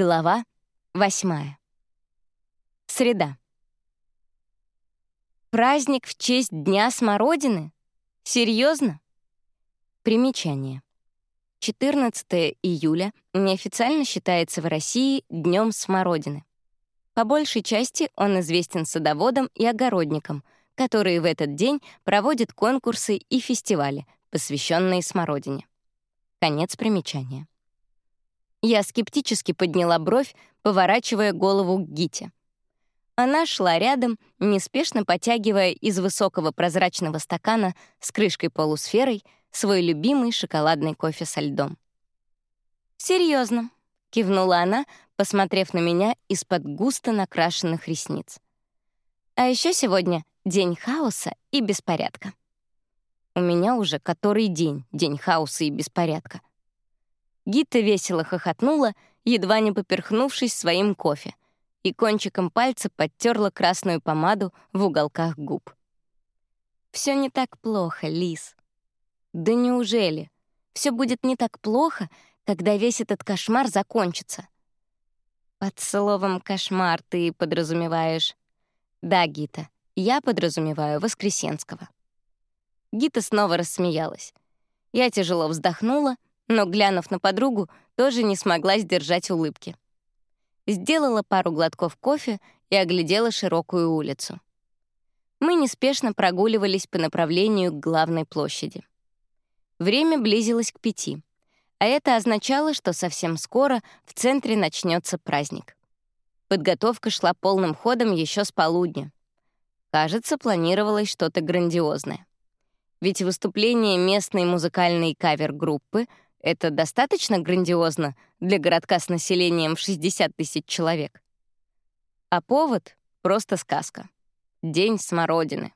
Глава восьмая. Среда. Праздник в честь Дня Смородины? Серьезно? Примечание. 14 июля неофициально считается в России Днем Смородины. По большей части он известен садоводам и огородникам, которые в этот день проводят конкурсы и фестивали, посвященные смородине. Конец примечания. Я скептически подняла бровь, поворачивая голову к Гите. Она шла рядом, неспешно потягивая из высокого прозрачного стакана с крышкой-полусферой свой любимый шоколадный кофе со льдом. Серьезно, кивнула она, посмотрев на меня из-под густо накрашенных ресниц. А еще сегодня день хаоса и беспорядка. У меня уже который день день хаоса и беспорядка. Гита весело хохотнула, едва не поперхнувшись своим кофе, и кончиком пальца подтерла красную помаду в уголках губ. Все не так плохо, Лис. Да неужели? Все будет не так плохо, когда весь этот кошмар закончится. Под словом «кошмар» ты подразумеваешь... Да, Гита, я подразумеваю Воскресенского. Гита снова рассмеялась. Я тяжело вздохнула — но, глянув на подругу, тоже не смогла сдержать улыбки. Сделала пару глотков кофе и оглядела широкую улицу. Мы неспешно прогуливались по направлению к главной площади. Время близилось к пяти, а это означало, что совсем скоро в центре начнется праздник. Подготовка шла полным ходом еще с полудня. Кажется, планировалось что-то грандиозное. Ведь выступление местной музыкальной кавер-группы — это достаточно грандиозно для городка с населением в 60 тысяч человек. А повод — просто сказка. День смородины.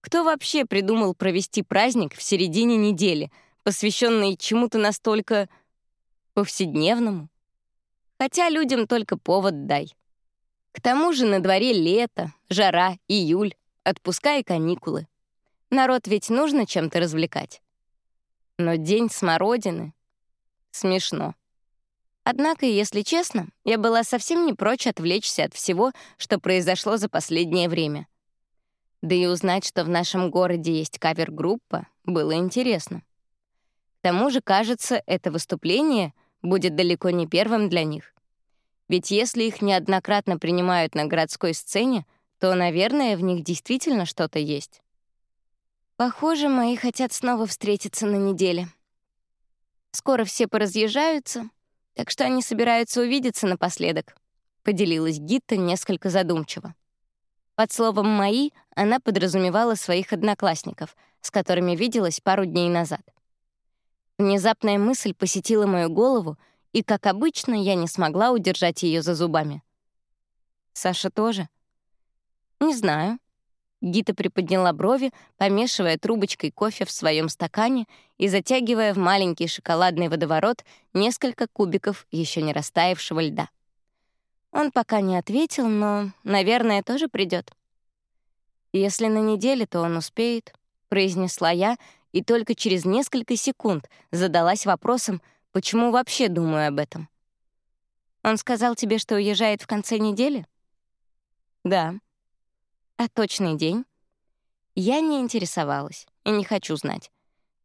Кто вообще придумал провести праздник в середине недели, посвященный чему-то настолько повседневному? Хотя людям только повод дай. К тому же на дворе лето, жара, июль, отпуска и каникулы. Народ ведь нужно чем-то развлекать. Но день смородины — смешно. Однако, если честно, я была совсем не прочь отвлечься от всего, что произошло за последнее время. Да и узнать, что в нашем городе есть кавер-группа, было интересно. К тому же, кажется, это выступление будет далеко не первым для них. Ведь если их неоднократно принимают на городской сцене, то, наверное, в них действительно что-то есть. Похоже, мои хотят снова встретиться на неделе. Скоро все поразъезжаются, так что они собираются увидеться напоследок, поделилась Гитта несколько задумчиво. Под словом «мои» она подразумевала своих одноклассников, с которыми виделась пару дней назад. Внезапная мысль посетила мою голову, и, как обычно, я не смогла удержать ее за зубами. «Саша тоже?» «Не знаю», Гита приподняла брови, помешивая трубочкой кофе в своем стакане и затягивая в маленький шоколадный водоворот несколько кубиков еще не растаявшего льда. Он пока не ответил, но, наверное, тоже придет. «Если на неделе, то он успеет», — произнесла я, и только через несколько секунд задалась вопросом, почему вообще думаю об этом. «Он сказал тебе, что уезжает в конце недели?» «Да», а точный день? Я не интересовалась и не хочу знать.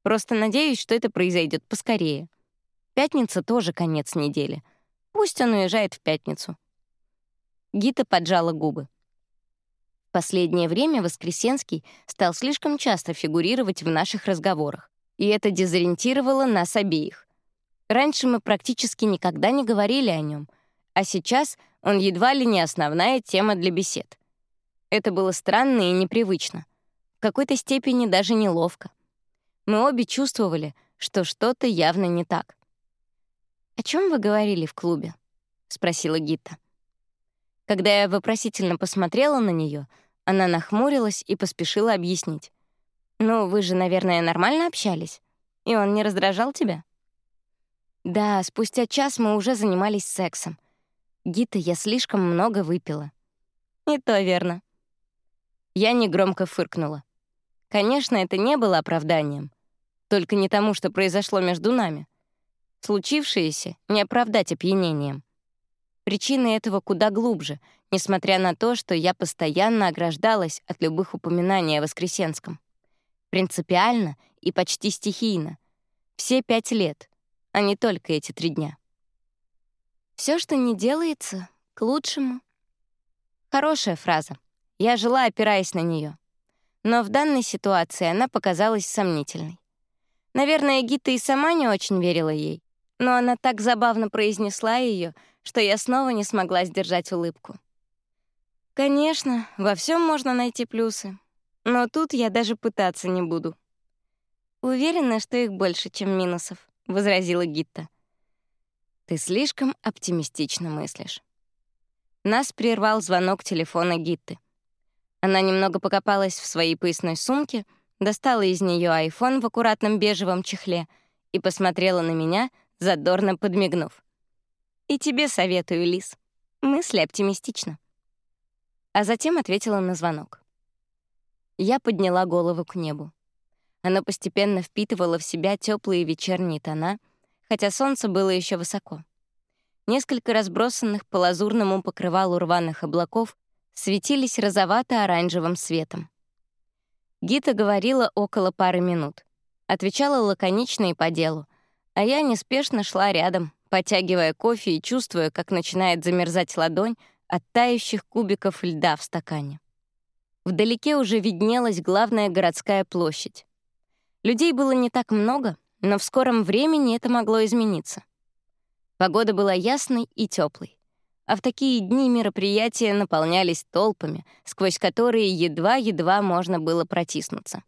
Просто надеюсь, что это произойдет поскорее. Пятница тоже конец недели. Пусть он уезжает в пятницу. Гита поджала губы. Последнее время Воскресенский стал слишком часто фигурировать в наших разговорах, и это дезориентировало нас обеих. Раньше мы практически никогда не говорили о нем, а сейчас он едва ли не основная тема для бесед. Это было странно и непривычно. В какой-то степени даже неловко. Мы обе чувствовали, что что-то явно не так. «О чем вы говорили в клубе?» — спросила Гита. Когда я вопросительно посмотрела на нее, она нахмурилась и поспешила объяснить. «Ну, вы же, наверное, нормально общались? И он не раздражал тебя?» «Да, спустя час мы уже занимались сексом. Гита, я слишком много выпила». «И то верно», я негромко фыркнула. Конечно, это не было оправданием. Только не тому, что произошло между нами. Случившееся не оправдать опьянением. Причины этого куда глубже, несмотря на то, что я постоянно ограждалась от любых упоминаний о Воскресенском. Принципиально и почти стихийно. Все пять лет, а не только эти три дня. Все, что не делается, к лучшему. Хорошая фраза. Я жила, опираясь на нее. Но в данной ситуации она показалась сомнительной. Наверное, Гита и сама не очень верила ей, но она так забавно произнесла ее, что я снова не смогла сдержать улыбку. Конечно, во всем можно найти плюсы, но тут я даже пытаться не буду. Уверена, что их больше, чем минусов, возразила Гитта. Ты слишком оптимистично мыслишь. Нас прервал звонок телефона Гитты. Она немного покопалась в своей поясной сумке, достала из нее айфон в аккуратном бежевом чехле и посмотрела на меня, задорно подмигнув. И тебе советую, Лис. Мысли оптимистично. А затем ответила на звонок. Я подняла голову к небу. Оно постепенно впитывало в себя теплые вечерние тона, хотя солнце было еще высоко. Несколько разбросанных по лазурному покрывалу рваных облаков светились розовато-оранжевым светом. Гита говорила около пары минут. Отвечала лаконично и по делу, а я неспешно шла рядом, потягивая кофе и чувствуя, как начинает замерзать ладонь от тающих кубиков льда в стакане. Вдалеке уже виднелась главная городская площадь. Людей было не так много, но в скором времени это могло измениться. Погода была ясной и теплой, а в такие дни мероприятия наполнялись толпами, сквозь которые едва-едва можно было протиснуться.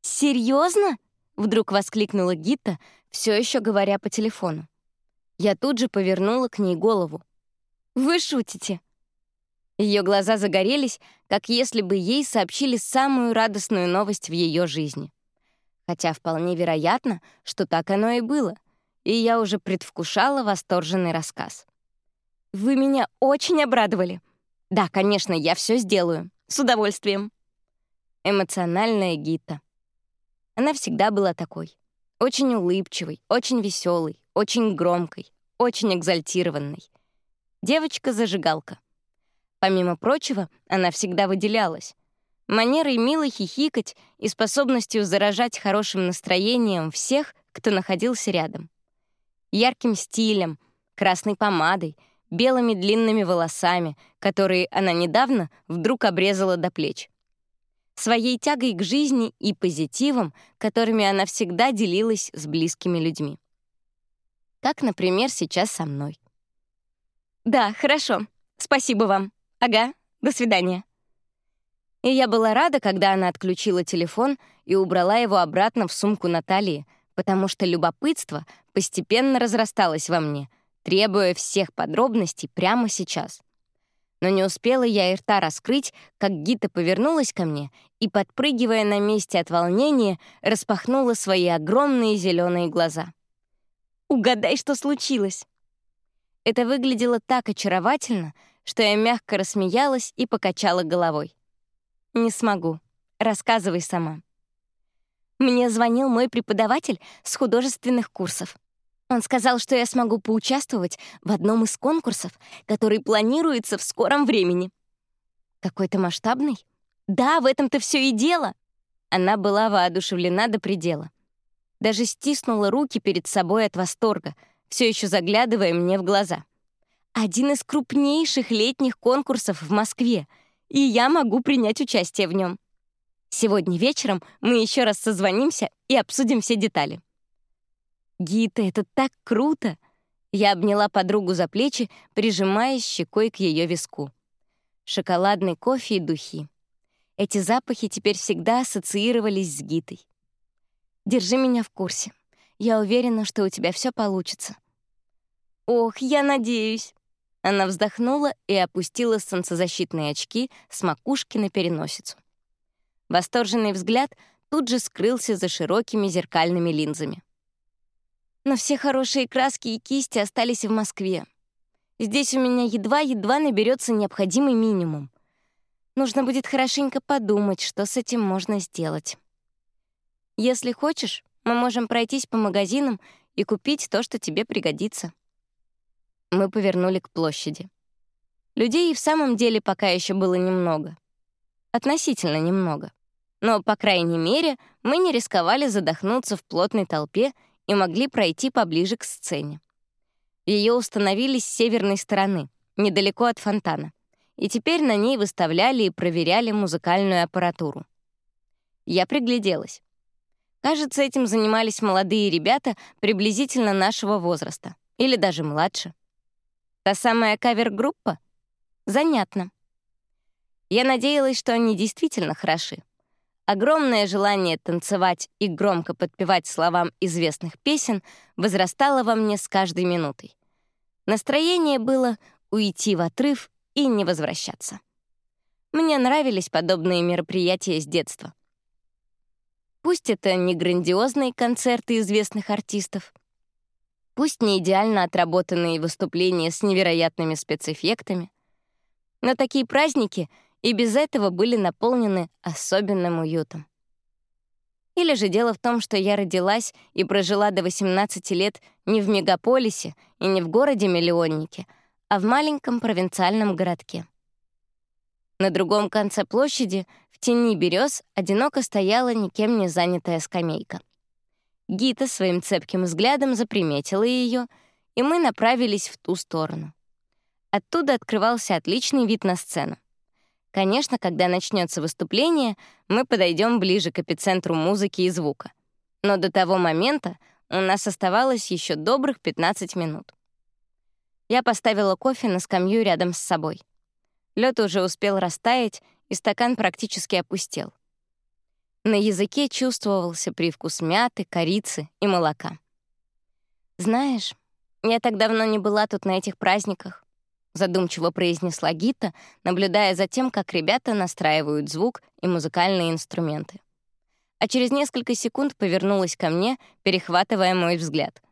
Серьезно? вдруг воскликнула Гита, все еще говоря по телефону. Я тут же повернула к ней голову. «Вы шутите?» Ее глаза загорелись, как если бы ей сообщили самую радостную новость в ее жизни. Хотя вполне вероятно, что так оно и было, и я уже предвкушала восторженный рассказ. «Вы меня очень обрадовали. Да, конечно, я все сделаю. С удовольствием». Эмоциональная Гита. Она всегда была такой. Очень улыбчивой, очень веселой, очень громкой, очень экзальтированной. Девочка-зажигалка. Помимо прочего, она всегда выделялась. Манерой мило хихикать и способностью заражать хорошим настроением всех, кто находился рядом. Ярким стилем, красной помадой, белыми длинными волосами, которые она недавно вдруг обрезала до плеч своей тягой к жизни и позитивом, которыми она всегда делилась с близкими людьми. Как, например, сейчас со мной. «Да, хорошо. Спасибо вам. Ага, до свидания». И я была рада, когда она отключила телефон и убрала его обратно в сумку Натальи, потому что любопытство постепенно разрасталось во мне, требуя всех подробностей прямо сейчас. Но не успела я и рта раскрыть, как Гита повернулась ко мне и, подпрыгивая на месте от волнения, распахнула свои огромные зеленые глаза. «Угадай, что случилось!» Это выглядело так очаровательно, что я мягко рассмеялась и покачала головой. «Не смогу. Рассказывай сама». Мне звонил мой преподаватель с художественных курсов. Он сказал, что я смогу поучаствовать в одном из конкурсов, который планируется в скором времени. Какой-то масштабный? Да, в этом-то все и дело. Она была воодушевлена до предела. Даже стиснула руки перед собой от восторга, все еще заглядывая мне в глаза. Один из крупнейших летних конкурсов в Москве, и я могу принять участие в нем. Сегодня вечером мы еще раз созвонимся и обсудим все детали. «Гита, это так круто!» Я обняла подругу за плечи, прижимаясь щекой к ее виску. Шоколадный кофе и духи. Эти запахи теперь всегда ассоциировались с Гитой. «Держи меня в курсе. Я уверена, что у тебя все получится». «Ох, я надеюсь!» Она вздохнула и опустила солнцезащитные очки с макушки на переносицу. Восторженный взгляд тут же скрылся за широкими зеркальными линзами. Но все хорошие краски и кисти остались в Москве. Здесь у меня едва-едва наберется необходимый минимум. Нужно будет хорошенько подумать, что с этим можно сделать. Если хочешь, мы можем пройтись по магазинам и купить то, что тебе пригодится. Мы повернули к площади. Людей и в самом деле пока еще было немного. Относительно немного. Но, по крайней мере, мы не рисковали задохнуться в плотной толпе и могли пройти поближе к сцене. Ее установили с северной стороны, недалеко от фонтана, и теперь на ней выставляли и проверяли музыкальную аппаратуру. Я пригляделась. Кажется, этим занимались молодые ребята приблизительно нашего возраста, или даже младше. Та самая кавер-группа? Занятно. Я надеялась, что они действительно хороши. Огромное желание танцевать и громко подпевать словам известных песен возрастало во мне с каждой минутой. Настроение было уйти в отрыв и не возвращаться. Мне нравились подобные мероприятия с детства. Пусть это не грандиозные концерты известных артистов, пусть не идеально отработанные выступления с невероятными спецэффектами, но такие праздники — и без этого были наполнены особенным уютом. Или же дело в том, что я родилась и прожила до 18 лет не в мегаполисе и не в городе-миллионнике, а в маленьком провинциальном городке. На другом конце площади, в тени берез, одиноко стояла никем не занятая скамейка. Гита своим цепким взглядом заприметила ее, и мы направились в ту сторону. Оттуда открывался отличный вид на сцену. Конечно, когда начнется выступление, мы подойдем ближе к эпицентру музыки и звука. Но до того момента у нас оставалось еще добрых 15 минут. Я поставила кофе на скамью рядом с собой. Лед уже успел растаять, и стакан практически опустел. На языке чувствовался привкус мяты, корицы и молока. «Знаешь, я так давно не была тут на этих праздниках задумчиво произнесла Гита, наблюдая за тем, как ребята настраивают звук и музыкальные инструменты. А через несколько секунд повернулась ко мне, перехватывая мой взгляд.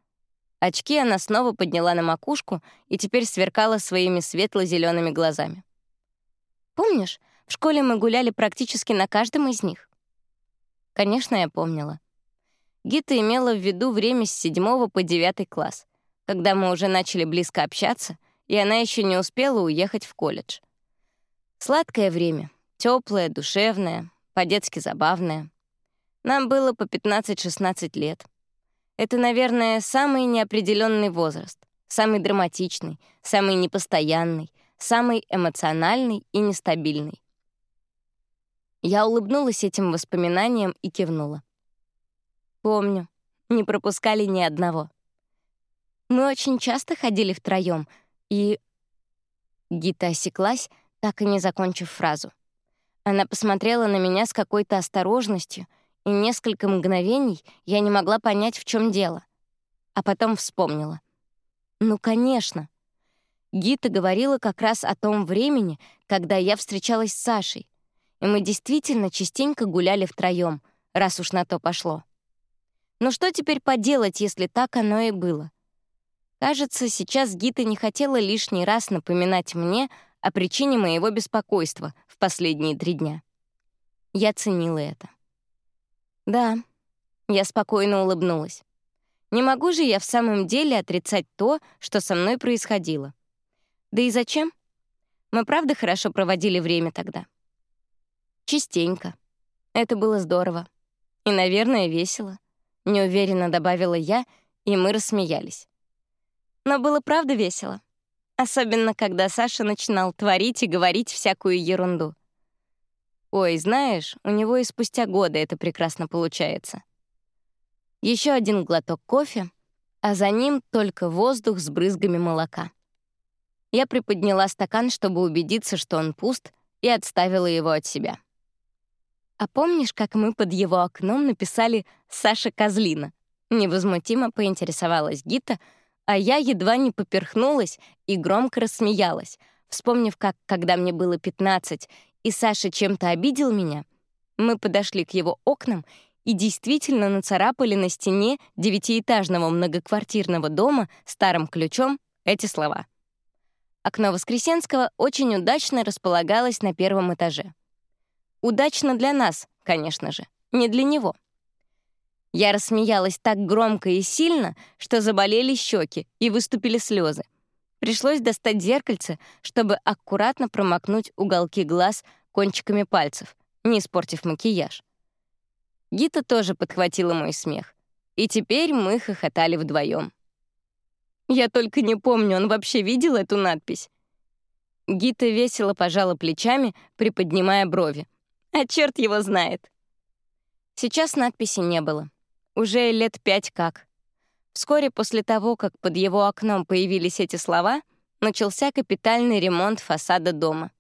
Очки она снова подняла на макушку и теперь сверкала своими светло зелеными глазами. «Помнишь, в школе мы гуляли практически на каждом из них?» Конечно, я помнила. Гита имела в виду время с седьмого по девятый класс, когда мы уже начали близко общаться, и она еще не успела уехать в колледж. Сладкое время, теплое, душевное, по-детски забавное. Нам было по 15-16 лет. Это, наверное, самый неопределенный возраст, самый драматичный, самый непостоянный, самый эмоциональный и нестабильный. Я улыбнулась этим воспоминаниям и кивнула. Помню, не пропускали ни одного. Мы очень часто ходили втроем — и... Гита осеклась, так и не закончив фразу. Она посмотрела на меня с какой-то осторожностью, и несколько мгновений я не могла понять, в чем дело. А потом вспомнила. Ну, конечно. Гита говорила как раз о том времени, когда я встречалась с Сашей, и мы действительно частенько гуляли втроем, раз уж на то пошло. Но что теперь поделать, если так оно и было? Кажется, сейчас Гита не хотела лишний раз напоминать мне о причине моего беспокойства в последние три дня. Я ценила это. Да, я спокойно улыбнулась. Не могу же я в самом деле отрицать то, что со мной происходило. Да и зачем? Мы правда хорошо проводили время тогда. Частенько. Это было здорово. И, наверное, весело. Неуверенно добавила я, и мы рассмеялись. Но было правда весело. Особенно, когда Саша начинал творить и говорить всякую ерунду. Ой, знаешь, у него и спустя годы это прекрасно получается. Еще один глоток кофе, а за ним только воздух с брызгами молока. Я приподняла стакан, чтобы убедиться, что он пуст, и отставила его от себя. «А помнишь, как мы под его окном написали «Саша Козлина»?» Невозмутимо поинтересовалась Гита — а я едва не поперхнулась и громко рассмеялась, вспомнив, как, когда мне было 15, и Саша чем-то обидел меня, мы подошли к его окнам и действительно нацарапали на стене девятиэтажного многоквартирного дома старым ключом эти слова. Окно Воскресенского очень удачно располагалось на первом этаже. Удачно для нас, конечно же, не для него. Я рассмеялась так громко и сильно, что заболели щеки и выступили слезы. Пришлось достать зеркальце, чтобы аккуратно промокнуть уголки глаз кончиками пальцев, не испортив макияж. Гита тоже подхватила мой смех. И теперь мы хохотали вдвоем. Я только не помню, он вообще видел эту надпись? Гита весело пожала плечами, приподнимая брови. А черт его знает. Сейчас надписи не было. Уже лет пять как. Вскоре после того, как под его окном появились эти слова, начался капитальный ремонт фасада дома.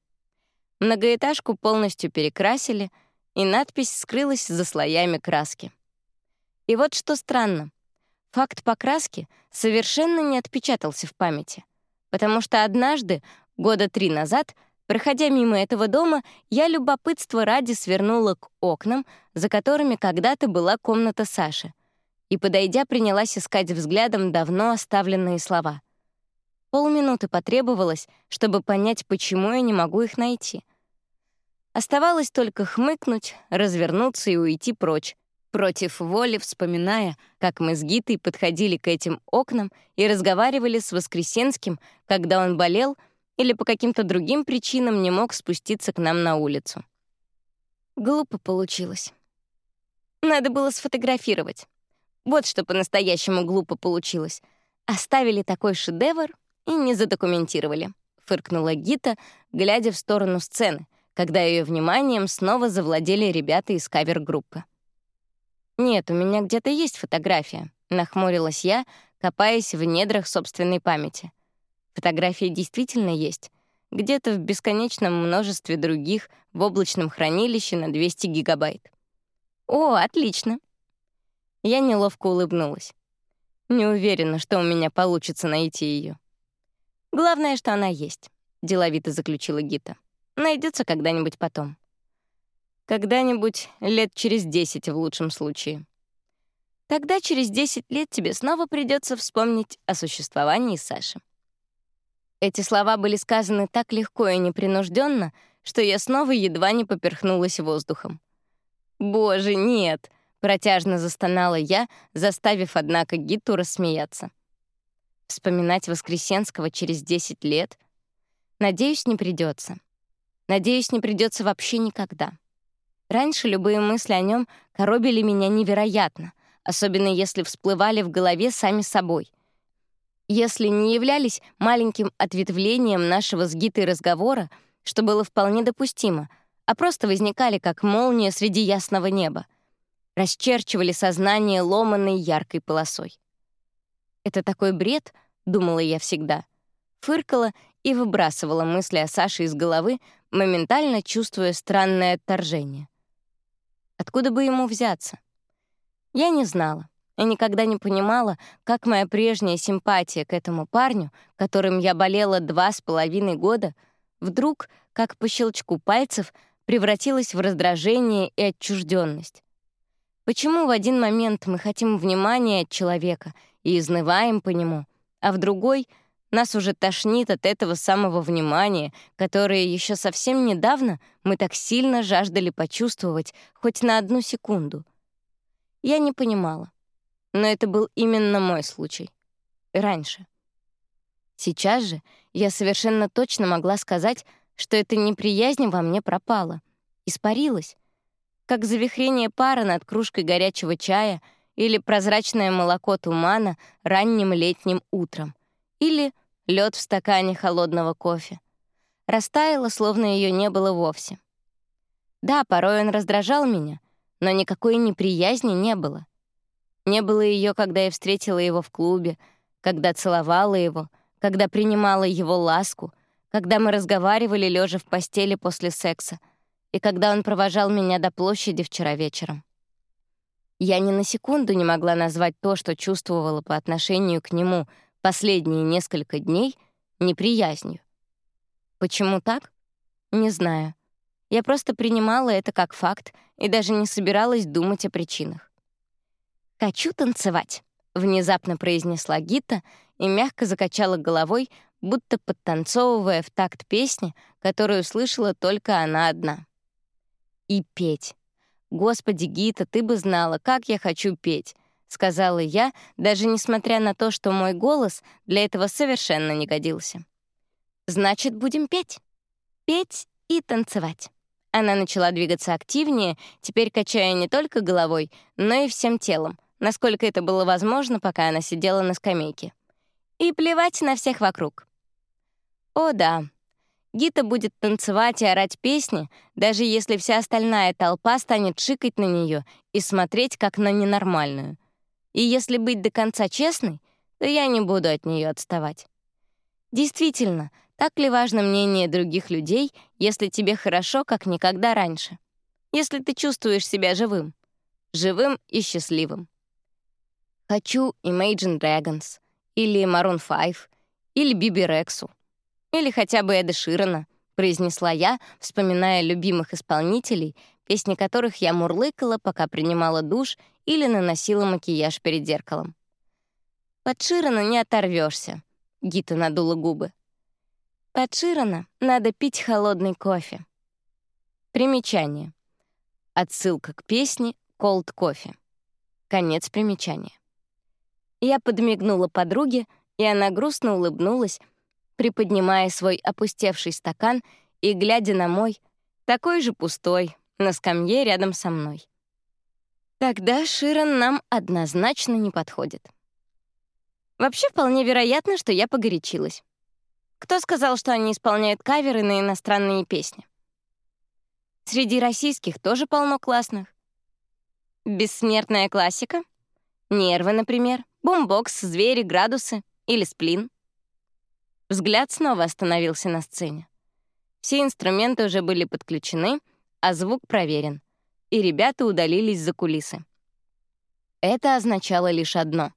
Многоэтажку полностью перекрасили, и надпись скрылась за слоями краски. И вот что странно. Факт покраски совершенно не отпечатался в памяти, потому что однажды, года три назад, проходя мимо этого дома, я любопытство ради свернула к окнам, за которыми когда-то была комната Саши, и, подойдя, принялась искать взглядом давно оставленные слова. Полминуты потребовалось, чтобы понять, почему я не могу их найти. Оставалось только хмыкнуть, развернуться и уйти прочь, против воли вспоминая, как мы с Гитой подходили к этим окнам и разговаривали с Воскресенским, когда он болел или по каким-то другим причинам не мог спуститься к нам на улицу. Глупо получилось. Надо было сфотографировать. Вот что по-настоящему глупо получилось. Оставили такой шедевр и не задокументировали. Фыркнула Гита, глядя в сторону сцены, когда ее вниманием снова завладели ребята из кавер-группы. «Нет, у меня где-то есть фотография», — нахмурилась я, копаясь в недрах собственной памяти. Фотографии действительно есть. Где-то в бесконечном множестве других в облачном хранилище на 200 гигабайт. «О, отлично!» Я неловко улыбнулась. Не уверена, что у меня получится найти ее. «Главное, что она есть», — деловито заключила Гита. Найдется когда-нибудь потом». Когда-нибудь лет через десять в лучшем случае. Тогда через десять лет тебе снова придется вспомнить о существовании Саши. Эти слова были сказаны так легко и непринужденно, что я снова едва не поперхнулась воздухом. «Боже, нет!» — протяжно застонала я, заставив, однако, Гиту рассмеяться. Вспоминать Воскресенского через десять лет? Надеюсь, не придется. Надеюсь, не придется вообще никогда. Раньше любые мысли о нем коробили меня невероятно, особенно если всплывали в голове сами собой. Если не являлись маленьким ответвлением нашего с Гитой разговора, что было вполне допустимо, а просто возникали как молния среди ясного неба, расчерчивали сознание ломаной яркой полосой. «Это такой бред», — думала я всегда, фыркала и выбрасывала мысли о Саше из головы, моментально чувствуя странное отторжение. Откуда бы ему взяться? Я не знала и никогда не понимала, как моя прежняя симпатия к этому парню, которым я болела два с половиной года, вдруг, как по щелчку пальцев, превратилась в раздражение и отчужденность. Почему в один момент мы хотим внимания от человека и изнываем по нему, а в другой — нас уже тошнит от этого самого внимания, которое еще совсем недавно мы так сильно жаждали почувствовать хоть на одну секунду. Я не понимала. Но это был именно мой случай. Раньше. Сейчас же я совершенно точно могла сказать, что эта неприязнь во мне пропала, испарилась, как завихрение пара над кружкой горячего чая или прозрачное молоко тумана ранним летним утром — или лед в стакане холодного кофе. Растаяла, словно ее не было вовсе. Да, порой он раздражал меня, но никакой неприязни не было. Не было ее, когда я встретила его в клубе, когда целовала его, когда принимала его ласку, когда мы разговаривали лежа в постели после секса и когда он провожал меня до площади вчера вечером. Я ни на секунду не могла назвать то, что чувствовала по отношению к нему — последние несколько дней неприязнью. Почему так? Не знаю. Я просто принимала это как факт и даже не собиралась думать о причинах. «Хочу танцевать», — внезапно произнесла Гита и мягко закачала головой, будто подтанцовывая в такт песни, которую слышала только она одна. И петь. Господи, Гита, ты бы знала, как я хочу петь. — сказала я, даже несмотря на то, что мой голос для этого совершенно не годился. «Значит, будем петь. Петь и танцевать». Она начала двигаться активнее, теперь качая не только головой, но и всем телом, насколько это было возможно, пока она сидела на скамейке. И плевать на всех вокруг. О да, Гита будет танцевать и орать песни, даже если вся остальная толпа станет шикать на нее и смотреть как на ненормальную. И если быть до конца честной, то я не буду от нее отставать. Действительно, так ли важно мнение других людей, если тебе хорошо, как никогда раньше? Если ты чувствуешь себя живым. Живым и счастливым. Хочу Imagine Dragons, или Maroon 5, или Биби Рексу. Или хотя бы Эда Ширана, произнесла я, вспоминая любимых исполнителей, песни которых я мурлыкала, пока принимала душ или наносила макияж перед зеркалом. Под Ширана не оторвешься. Гита надула губы. Под Ширана надо пить холодный кофе. Примечание. Отсылка к песне «Cold Coffee». Конец примечания. Я подмигнула подруге, и она грустно улыбнулась, приподнимая свой опустевший стакан и глядя на мой, такой же пустой, на скамье рядом со мной. Тогда Ширан нам однозначно не подходит. Вообще вполне вероятно, что я погорячилась. Кто сказал, что они исполняют каверы на иностранные песни? Среди российских тоже полно классных. Бессмертная классика? Нервы, например, бумбокс, звери, градусы или сплин. Взгляд снова остановился на сцене. Все инструменты уже были подключены, а звук проверен, и ребята удалились за кулисы. Это означало лишь одно.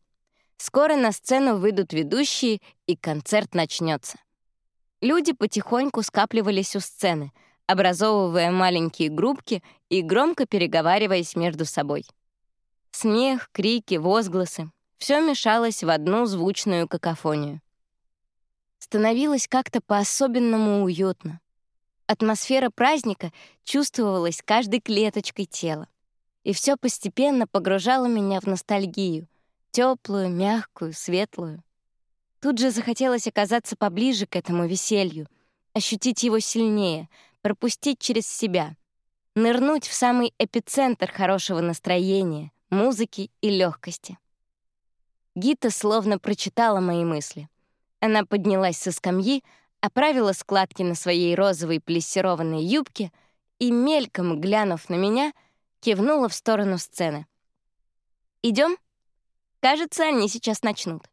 Скоро на сцену выйдут ведущие, и концерт начнется. Люди потихоньку скапливались у сцены, образовывая маленькие группки и громко переговариваясь между собой. Смех, крики, возгласы — все мешалось в одну звучную какофонию. Становилось как-то по-особенному уютно. Атмосфера праздника чувствовалась каждой клеточкой тела. И все постепенно погружало меня в ностальгию, теплую, мягкую, светлую. Тут же захотелось оказаться поближе к этому веселью, ощутить его сильнее, пропустить через себя, нырнуть в самый эпицентр хорошего настроения, музыки и легкости. Гита словно прочитала мои мысли — она поднялась со скамьи, оправила складки на своей розовой плессированной юбке и, мельком глянув на меня, кивнула в сторону сцены. Идем? Кажется, они сейчас начнут.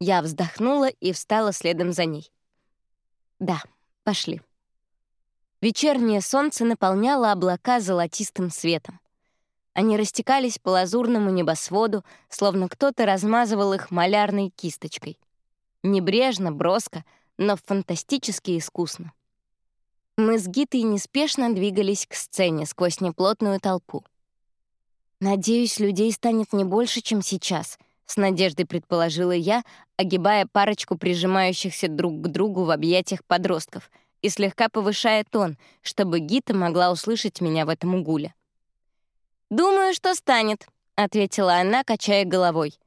Я вздохнула и встала следом за ней. Да, пошли. Вечернее солнце наполняло облака золотистым светом. Они растекались по лазурному небосводу, словно кто-то размазывал их малярной кисточкой. Небрежно, броско, но фантастически искусно. Мы с Гитой неспешно двигались к сцене сквозь неплотную толпу. «Надеюсь, людей станет не больше, чем сейчас», — с надеждой предположила я, огибая парочку прижимающихся друг к другу в объятиях подростков и слегка повышая тон, чтобы Гита могла услышать меня в этом угуле. «Думаю, что станет», — ответила она, качая головой.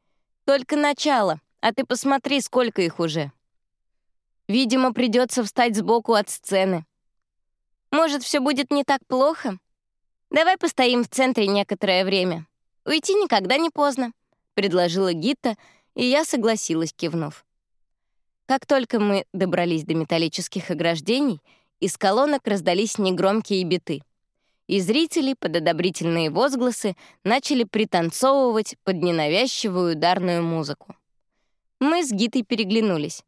«Только начало. А ты посмотри, сколько их уже. Видимо, придется встать сбоку от сцены. Может, все будет не так плохо? Давай постоим в центре некоторое время. Уйти никогда не поздно, предложила Гита, и я согласилась, кивнув. Как только мы добрались до металлических ограждений, из колонок раздались негромкие биты. И зрители под одобрительные возгласы начали пританцовывать под ненавязчивую ударную музыку. Мы с Гитой переглянулись.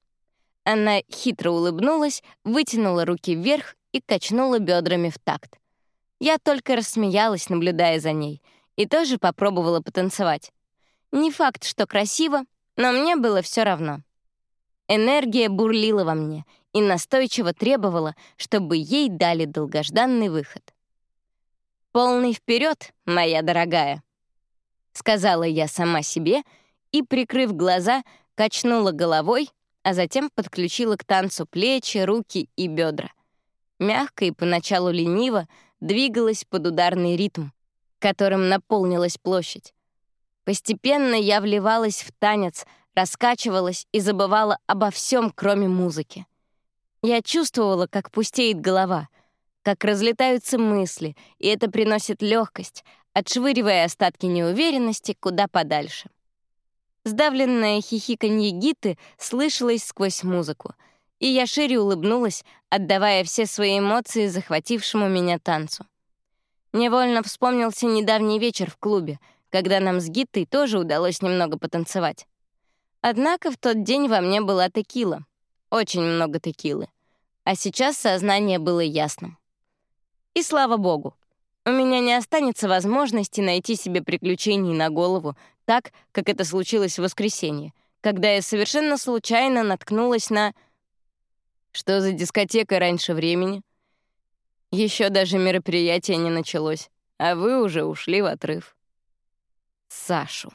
Она хитро улыбнулась, вытянула руки вверх и качнула бедрами в такт. Я только рассмеялась, наблюдая за ней, и тоже попробовала потанцевать. Не факт, что красиво, но мне было все равно. Энергия бурлила во мне и настойчиво требовала, чтобы ей дали долгожданный выход. «Полный вперед, моя дорогая», — сказала я сама себе и, прикрыв глаза, качнула головой, а затем подключила к танцу плечи, руки и бедра. Мягко и поначалу лениво двигалась под ударный ритм, которым наполнилась площадь. Постепенно я вливалась в танец, раскачивалась и забывала обо всем, кроме музыки. Я чувствовала, как пустеет голова, как разлетаются мысли, и это приносит легкость, отшвыривая остатки неуверенности куда подальше. Сдавленное хихиканье Гиты слышалось сквозь музыку, и я шире улыбнулась, отдавая все свои эмоции захватившему меня танцу. Невольно вспомнился недавний вечер в клубе, когда нам с Гиттой тоже удалось немного потанцевать. Однако в тот день во мне была текила. Очень много текилы. А сейчас сознание было ясным. И слава богу, у меня не останется возможности найти себе приключений на голову так, как это случилось в воскресенье, когда я совершенно случайно наткнулась на... Что за дискотека раньше времени? Еще даже мероприятие не началось, а вы уже ушли в отрыв. Сашу.